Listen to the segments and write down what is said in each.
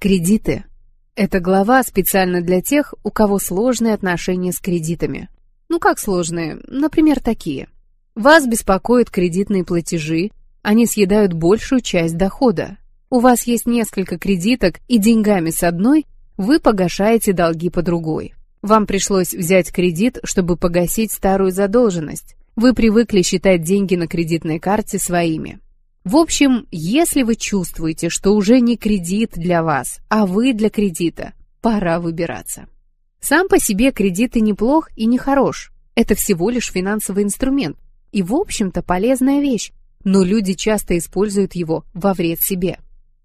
Кредиты. Эта глава специально для тех, у кого сложные отношения с кредитами. Ну как сложные? Например, такие. Вас беспокоят кредитные платежи, они съедают большую часть дохода. У вас есть несколько кредиток, и деньгами с одной вы погашаете долги по другой. Вам пришлось взять кредит, чтобы погасить старую задолженность. Вы привыкли считать деньги на кредитной карте своими. В общем, если вы чувствуете, что уже не кредит для вас, а вы для кредита, пора выбираться. Сам по себе кредит и неплох, и не хорош. Это всего лишь финансовый инструмент. И, в общем-то, полезная вещь. Но люди часто используют его во вред себе.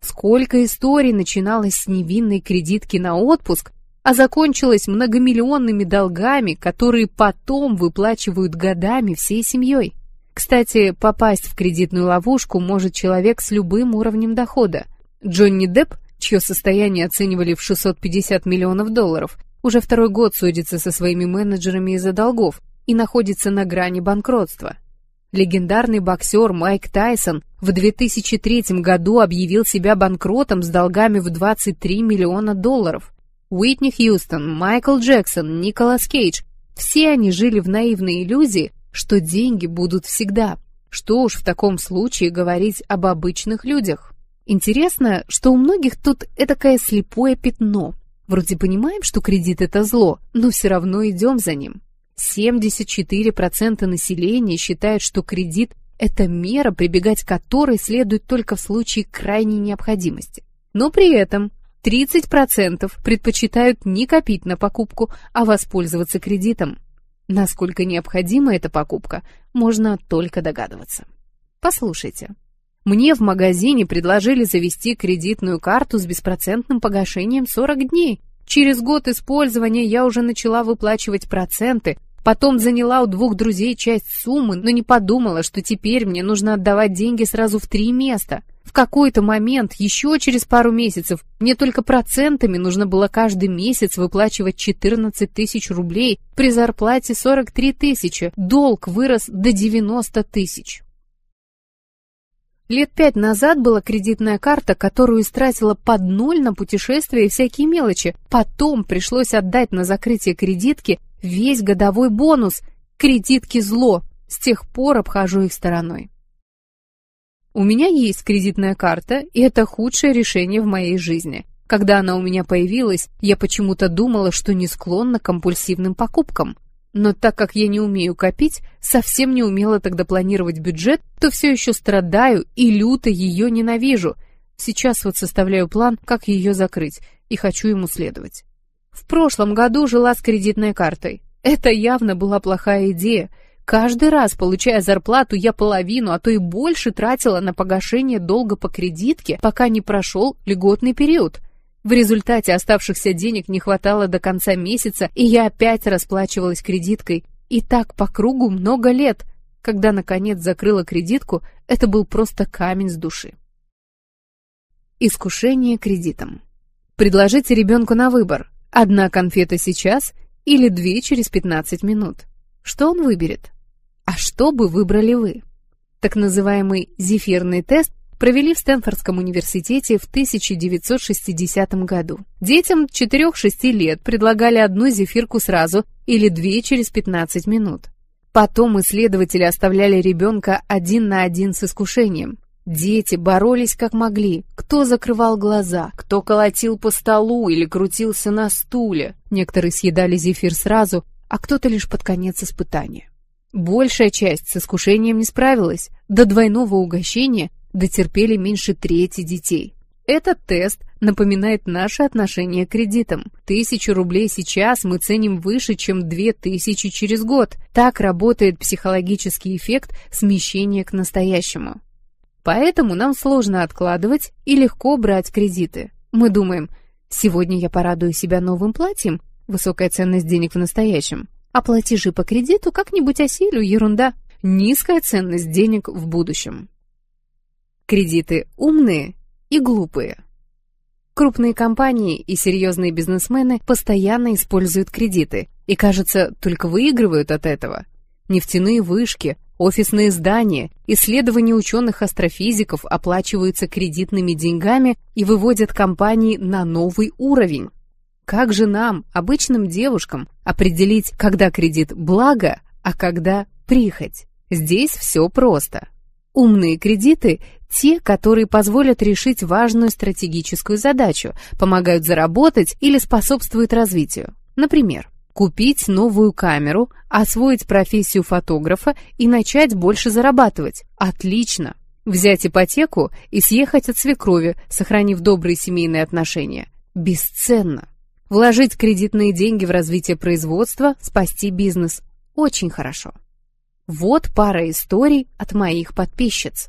Сколько историй начиналось с невинной кредитки на отпуск, а закончилось многомиллионными долгами, которые потом выплачивают годами всей семьей. Кстати, попасть в кредитную ловушку может человек с любым уровнем дохода. Джонни Депп, чье состояние оценивали в 650 миллионов долларов, уже второй год судится со своими менеджерами из-за долгов и находится на грани банкротства. Легендарный боксер Майк Тайсон в 2003 году объявил себя банкротом с долгами в 23 миллиона долларов. Уитни Хьюстон, Майкл Джексон, Николас Кейдж – все они жили в наивной иллюзии, что деньги будут всегда. Что уж в таком случае говорить об обычных людях? Интересно, что у многих тут этакое слепое пятно. Вроде понимаем, что кредит это зло, но все равно идем за ним. 74% населения считают, что кредит – это мера, прибегать к которой следует только в случае крайней необходимости. Но при этом 30% предпочитают не копить на покупку, а воспользоваться кредитом. Насколько необходима эта покупка, можно только догадываться. Послушайте. Мне в магазине предложили завести кредитную карту с беспроцентным погашением 40 дней. Через год использования я уже начала выплачивать проценты, потом заняла у двух друзей часть суммы, но не подумала, что теперь мне нужно отдавать деньги сразу в три места – в какой-то момент, еще через пару месяцев, мне только процентами нужно было каждый месяц выплачивать 14 тысяч рублей при зарплате 43 тысячи. Долг вырос до 90 тысяч. Лет пять назад была кредитная карта, которую истратила под ноль на путешествия и всякие мелочи. Потом пришлось отдать на закрытие кредитки весь годовой бонус. Кредитки зло. С тех пор обхожу их стороной. У меня есть кредитная карта, и это худшее решение в моей жизни. Когда она у меня появилась, я почему-то думала, что не склонна к компульсивным покупкам. Но так как я не умею копить, совсем не умела тогда планировать бюджет, то все еще страдаю и люто ее ненавижу. Сейчас вот составляю план, как ее закрыть, и хочу ему следовать. В прошлом году жила с кредитной картой. Это явно была плохая идея. Каждый раз, получая зарплату, я половину, а то и больше тратила на погашение долга по кредитке, пока не прошел льготный период. В результате оставшихся денег не хватало до конца месяца, и я опять расплачивалась кредиткой. И так по кругу много лет. Когда, наконец, закрыла кредитку, это был просто камень с души. Искушение кредитом. Предложите ребенку на выбор. Одна конфета сейчас или две через 15 минут. Что он выберет? А что бы выбрали вы? Так называемый зефирный тест провели в Стэнфордском университете в 1960 году. Детям 4-6 лет предлагали одну зефирку сразу или две через 15 минут. Потом исследователи оставляли ребенка один на один с искушением. Дети боролись как могли. Кто закрывал глаза, кто колотил по столу или крутился на стуле. Некоторые съедали зефир сразу, а кто-то лишь под конец испытания. Большая часть с искушением не справилась. До двойного угощения дотерпели меньше трети детей. Этот тест напоминает наше отношение к кредитам. Тысячу рублей сейчас мы ценим выше, чем две тысячи через год. Так работает психологический эффект смещения к настоящему. Поэтому нам сложно откладывать и легко брать кредиты. Мы думаем, сегодня я порадую себя новым платьем, высокая ценность денег в настоящем. А платежи по кредиту как-нибудь осилю, ерунда. Низкая ценность денег в будущем. Кредиты умные и глупые. Крупные компании и серьезные бизнесмены постоянно используют кредиты и, кажется, только выигрывают от этого. Нефтяные вышки, офисные здания, исследования ученых-астрофизиков оплачиваются кредитными деньгами и выводят компании на новый уровень. Как же нам, обычным девушкам, определить, когда кредит благо, а когда прихоть? Здесь все просто. Умные кредиты – те, которые позволят решить важную стратегическую задачу, помогают заработать или способствуют развитию. Например, купить новую камеру, освоить профессию фотографа и начать больше зарабатывать. Отлично! Взять ипотеку и съехать от свекрови, сохранив добрые семейные отношения. Бесценно! Вложить кредитные деньги в развитие производства, спасти бизнес. Очень хорошо. Вот пара историй от моих подписчиц.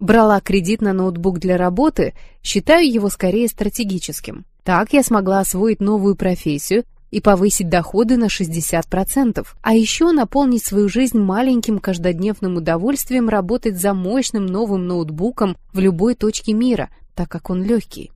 Брала кредит на ноутбук для работы, считаю его скорее стратегическим. Так я смогла освоить новую профессию и повысить доходы на 60%, а еще наполнить свою жизнь маленьким каждодневным удовольствием работать за мощным новым ноутбуком в любой точке мира, так как он легкий.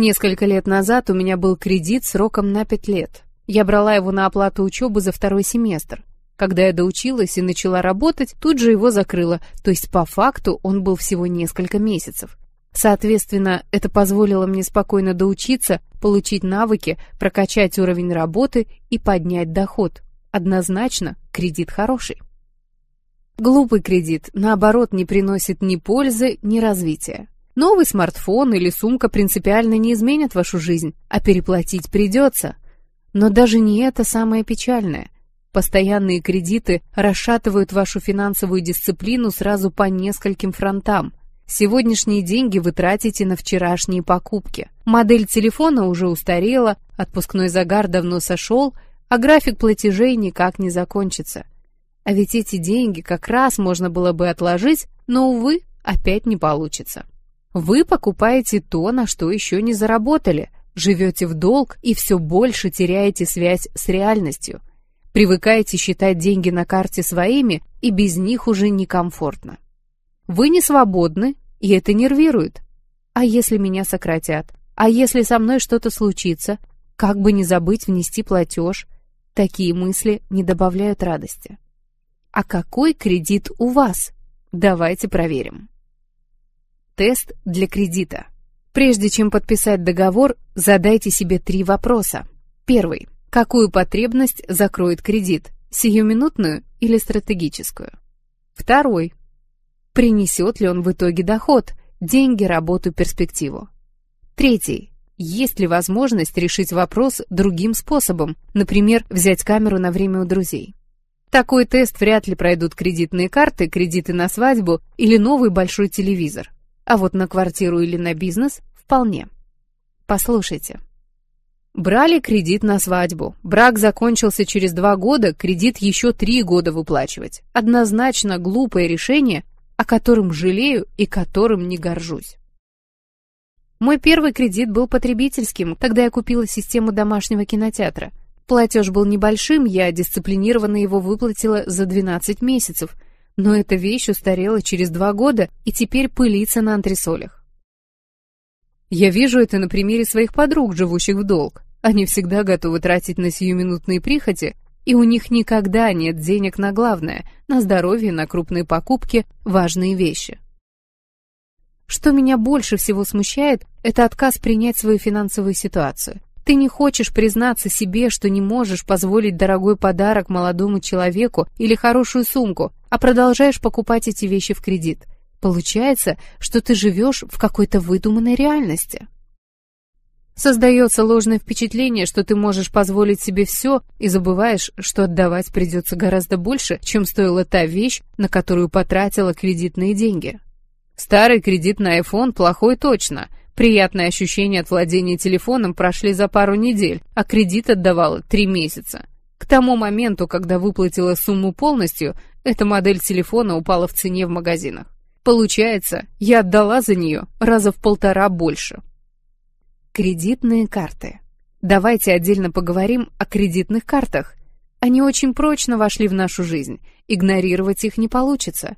Несколько лет назад у меня был кредит сроком на 5 лет. Я брала его на оплату учебы за второй семестр. Когда я доучилась и начала работать, тут же его закрыла, то есть по факту он был всего несколько месяцев. Соответственно, это позволило мне спокойно доучиться, получить навыки, прокачать уровень работы и поднять доход. Однозначно, кредит хороший. Глупый кредит, наоборот, не приносит ни пользы, ни развития. Новый смартфон или сумка принципиально не изменят вашу жизнь, а переплатить придется. Но даже не это самое печальное. Постоянные кредиты расшатывают вашу финансовую дисциплину сразу по нескольким фронтам. Сегодняшние деньги вы тратите на вчерашние покупки. Модель телефона уже устарела, отпускной загар давно сошел, а график платежей никак не закончится. А ведь эти деньги как раз можно было бы отложить, но, увы, опять не получится. Вы покупаете то, на что еще не заработали, живете в долг и все больше теряете связь с реальностью. Привыкаете считать деньги на карте своими, и без них уже некомфортно. Вы не свободны, и это нервирует. А если меня сократят? А если со мной что-то случится? Как бы не забыть внести платеж? Такие мысли не добавляют радости. А какой кредит у вас? Давайте проверим. Тест для кредита. Прежде чем подписать договор, задайте себе три вопроса. Первый. Какую потребность закроет кредит? Сиюминутную или стратегическую? Второй. Принесет ли он в итоге доход, деньги, работу, перспективу? Третий. Есть ли возможность решить вопрос другим способом, например, взять камеру на время у друзей? Такой тест вряд ли пройдут кредитные карты, кредиты на свадьбу или новый большой телевизор. А вот на квартиру или на бизнес – вполне. Послушайте. Брали кредит на свадьбу. Брак закончился через два года, кредит еще три года выплачивать. Однозначно глупое решение, о котором жалею и которым не горжусь. Мой первый кредит был потребительским, когда я купила систему домашнего кинотеатра. Платеж был небольшим, я дисциплинированно его выплатила за 12 месяцев, но эта вещь устарела через два года и теперь пылится на антресолях. Я вижу это на примере своих подруг, живущих в долг. Они всегда готовы тратить на сиюминутные прихоти, и у них никогда нет денег на главное, на здоровье, на крупные покупки, важные вещи. Что меня больше всего смущает, это отказ принять свою финансовую ситуацию. Ты не хочешь признаться себе, что не можешь позволить дорогой подарок молодому человеку или хорошую сумку, а продолжаешь покупать эти вещи в кредит. Получается, что ты живешь в какой-то выдуманной реальности. Создается ложное впечатление, что ты можешь позволить себе все, и забываешь, что отдавать придется гораздо больше, чем стоила та вещь, на которую потратила кредитные деньги. Старый кредит на iPhone плохой точно. Приятные ощущения от владения телефоном прошли за пару недель, а кредит отдавала три месяца. К тому моменту, когда выплатила сумму полностью, эта модель телефона упала в цене в магазинах. Получается, я отдала за нее раза в полтора больше. Кредитные карты. Давайте отдельно поговорим о кредитных картах. Они очень прочно вошли в нашу жизнь, игнорировать их не получится.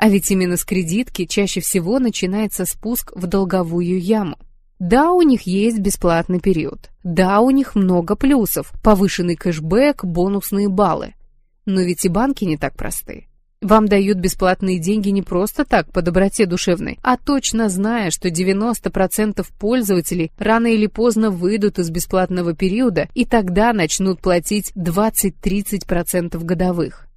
А ведь именно с кредитки чаще всего начинается спуск в долговую яму. Да, у них есть бесплатный период. Да, у них много плюсов, повышенный кэшбэк, бонусные баллы. Но ведь и банки не так просты. Вам дают бесплатные деньги не просто так, по доброте душевной, а точно зная, что 90% пользователей рано или поздно выйдут из бесплатного периода и тогда начнут платить 20-30% годовых.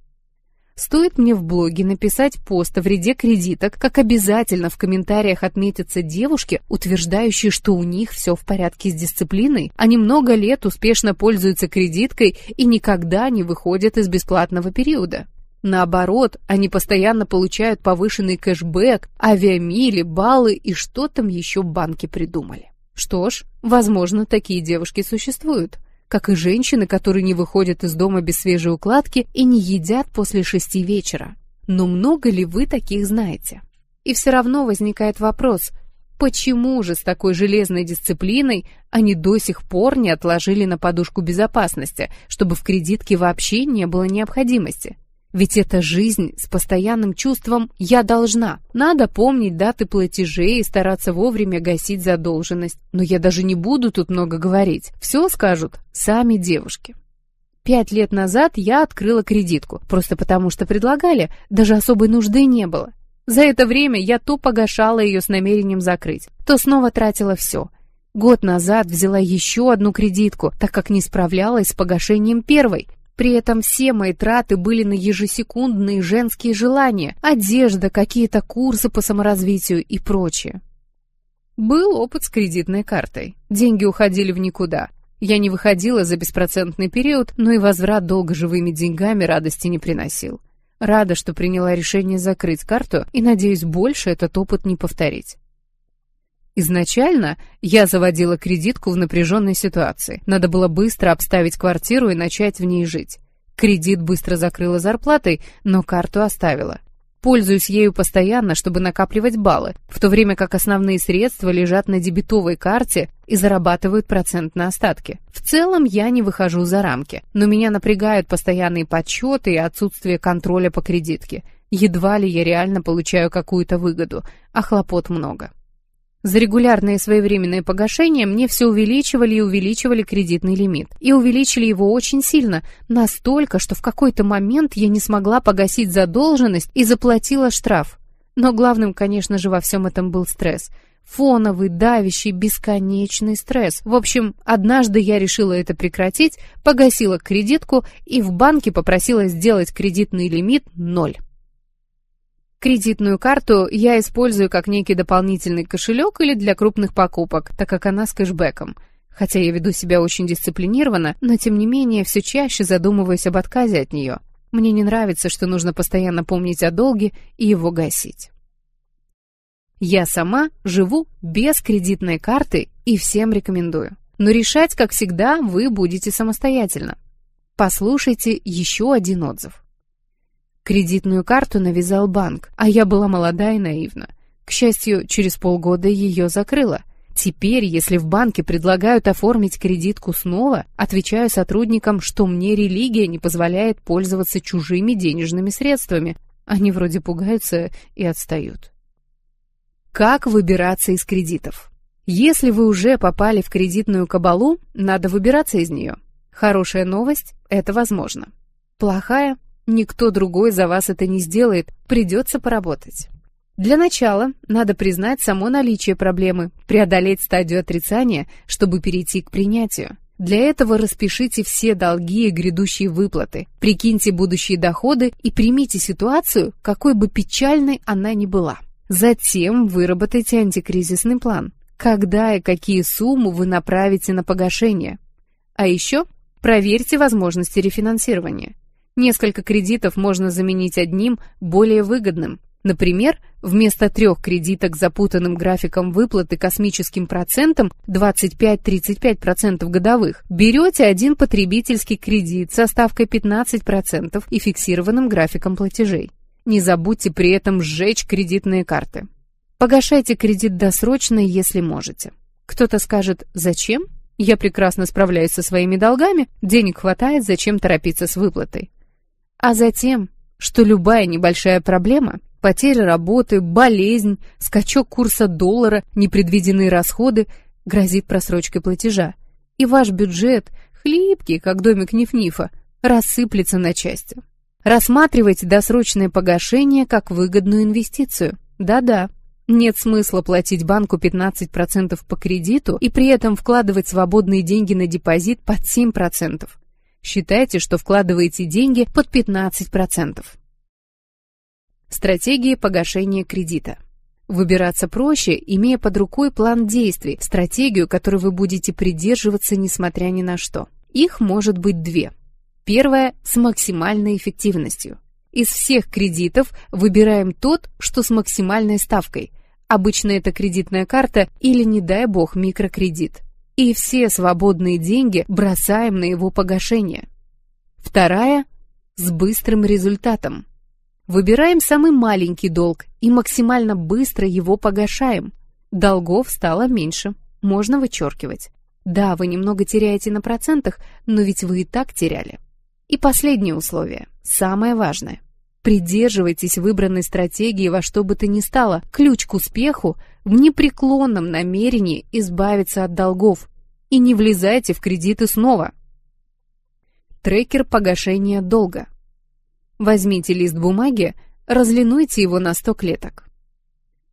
Стоит мне в блоге написать пост о вреде кредиток, как обязательно в комментариях отметятся девушки, утверждающие, что у них все в порядке с дисциплиной, они много лет успешно пользуются кредиткой и никогда не выходят из бесплатного периода. Наоборот, они постоянно получают повышенный кэшбэк, авиамили, баллы и что там еще в банке придумали. Что ж, возможно, такие девушки существуют как и женщины, которые не выходят из дома без свежей укладки и не едят после шести вечера. Но много ли вы таких знаете? И все равно возникает вопрос, почему же с такой железной дисциплиной они до сих пор не отложили на подушку безопасности, чтобы в кредитке вообще не было необходимости? Ведь это жизнь с постоянным чувством «я должна». Надо помнить даты платежей и стараться вовремя гасить задолженность. Но я даже не буду тут много говорить. Все скажут сами девушки. Пять лет назад я открыла кредитку, просто потому что предлагали, даже особой нужды не было. За это время я то погашала ее с намерением закрыть, то снова тратила все. Год назад взяла еще одну кредитку, так как не справлялась с погашением первой, при этом все мои траты были на ежесекундные женские желания, одежда, какие-то курсы по саморазвитию и прочее. Был опыт с кредитной картой. Деньги уходили в никуда. Я не выходила за беспроцентный период, но и возврат долга живыми деньгами радости не приносил. Рада, что приняла решение закрыть карту и надеюсь больше этот опыт не повторить. Изначально я заводила кредитку в напряженной ситуации. Надо было быстро обставить квартиру и начать в ней жить. Кредит быстро закрыла зарплатой, но карту оставила. Пользуюсь ею постоянно, чтобы накапливать баллы, в то время как основные средства лежат на дебетовой карте и зарабатывают процент на остатки. В целом я не выхожу за рамки, но меня напрягают постоянные подсчеты и отсутствие контроля по кредитке. Едва ли я реально получаю какую-то выгоду, а хлопот много. За регулярное своевременное погашение мне все увеличивали и увеличивали кредитный лимит. И увеличили его очень сильно, настолько, что в какой-то момент я не смогла погасить задолженность и заплатила штраф. Но главным, конечно же, во всем этом был стресс. Фоновый, давящий, бесконечный стресс. В общем, однажды я решила это прекратить, погасила кредитку и в банке попросила сделать кредитный лимит ноль. Кредитную карту я использую как некий дополнительный кошелек или для крупных покупок, так как она с кэшбэком. Хотя я веду себя очень дисциплинированно, но тем не менее все чаще задумываюсь об отказе от нее. Мне не нравится, что нужно постоянно помнить о долге и его гасить. Я сама живу без кредитной карты и всем рекомендую. Но решать, как всегда, вы будете самостоятельно. Послушайте еще один отзыв. Кредитную карту навязал банк, а я была молода и наивна. К счастью, через полгода ее закрыла. Теперь, если в банке предлагают оформить кредитку снова, отвечаю сотрудникам, что мне религия не позволяет пользоваться чужими денежными средствами. Они вроде пугаются и отстают. Как выбираться из кредитов? Если вы уже попали в кредитную кабалу, надо выбираться из нее. Хорошая новость – это возможно. Плохая Никто другой за вас это не сделает, придется поработать. Для начала надо признать само наличие проблемы, преодолеть стадию отрицания, чтобы перейти к принятию. Для этого распишите все долги и грядущие выплаты, прикиньте будущие доходы и примите ситуацию, какой бы печальной она ни была. Затем выработайте антикризисный план, когда и какие суммы вы направите на погашение. А еще проверьте возможности рефинансирования. Несколько кредитов можно заменить одним, более выгодным. Например, вместо трех кредиток с запутанным графиком выплаты космическим процентом 25-35% годовых, берете один потребительский кредит со ставкой 15% и фиксированным графиком платежей. Не забудьте при этом сжечь кредитные карты. Погашайте кредит досрочно, если можете. Кто-то скажет «Зачем?» Я прекрасно справляюсь со своими долгами, денег хватает, зачем торопиться с выплатой а затем, что любая небольшая проблема, потеря работы, болезнь, скачок курса доллара, непредвиденные расходы грозит просрочкой платежа. И ваш бюджет, хлипкий, как домик Ниф-Нифа, рассыплется на части. Рассматривайте досрочное погашение как выгодную инвестицию. Да-да, нет смысла платить банку 15% по кредиту и при этом вкладывать свободные деньги на депозит под 7%. Считайте, что вкладываете деньги под 15%. Стратегии погашения кредита. Выбираться проще, имея под рукой план действий, стратегию, которой вы будете придерживаться несмотря ни на что. Их может быть две. Первая – с максимальной эффективностью. Из всех кредитов выбираем тот, что с максимальной ставкой. Обычно это кредитная карта или, не дай бог, микрокредит. И все свободные деньги бросаем на его погашение. Вторая – с быстрым результатом. Выбираем самый маленький долг и максимально быстро его погашаем. Долгов стало меньше, можно вычеркивать. Да, вы немного теряете на процентах, но ведь вы и так теряли. И последнее условие, самое важное. Придерживайтесь выбранной стратегии во что бы то ни стало. Ключ к успеху в непреклонном намерении избавиться от долгов. И не влезайте в кредиты снова. Трекер погашения долга. Возьмите лист бумаги, разлинуйте его на 100 клеток.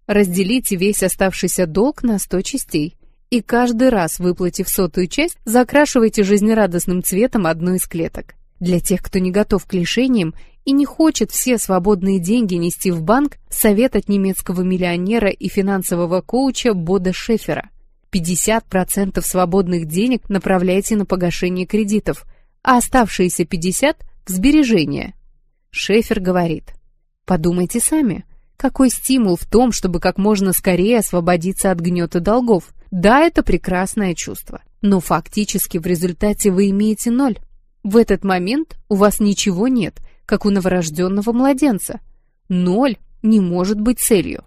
Разделите весь оставшийся долг на 100 частей и каждый раз, выплатив сотую часть, закрашивайте жизнерадостным цветом одну из клеток. Для тех, кто не готов к лишениям и не хочет все свободные деньги нести в банк, совет от немецкого миллионера и финансового коуча Бода Шефера. 50% свободных денег направляйте на погашение кредитов, а оставшиеся 50% в сбережения. Шефер говорит, подумайте сами, какой стимул в том, чтобы как можно скорее освободиться от гнета долгов. Да, это прекрасное чувство, но фактически в результате вы имеете ноль. В этот момент у вас ничего нет, как у новорожденного младенца. Ноль не может быть целью.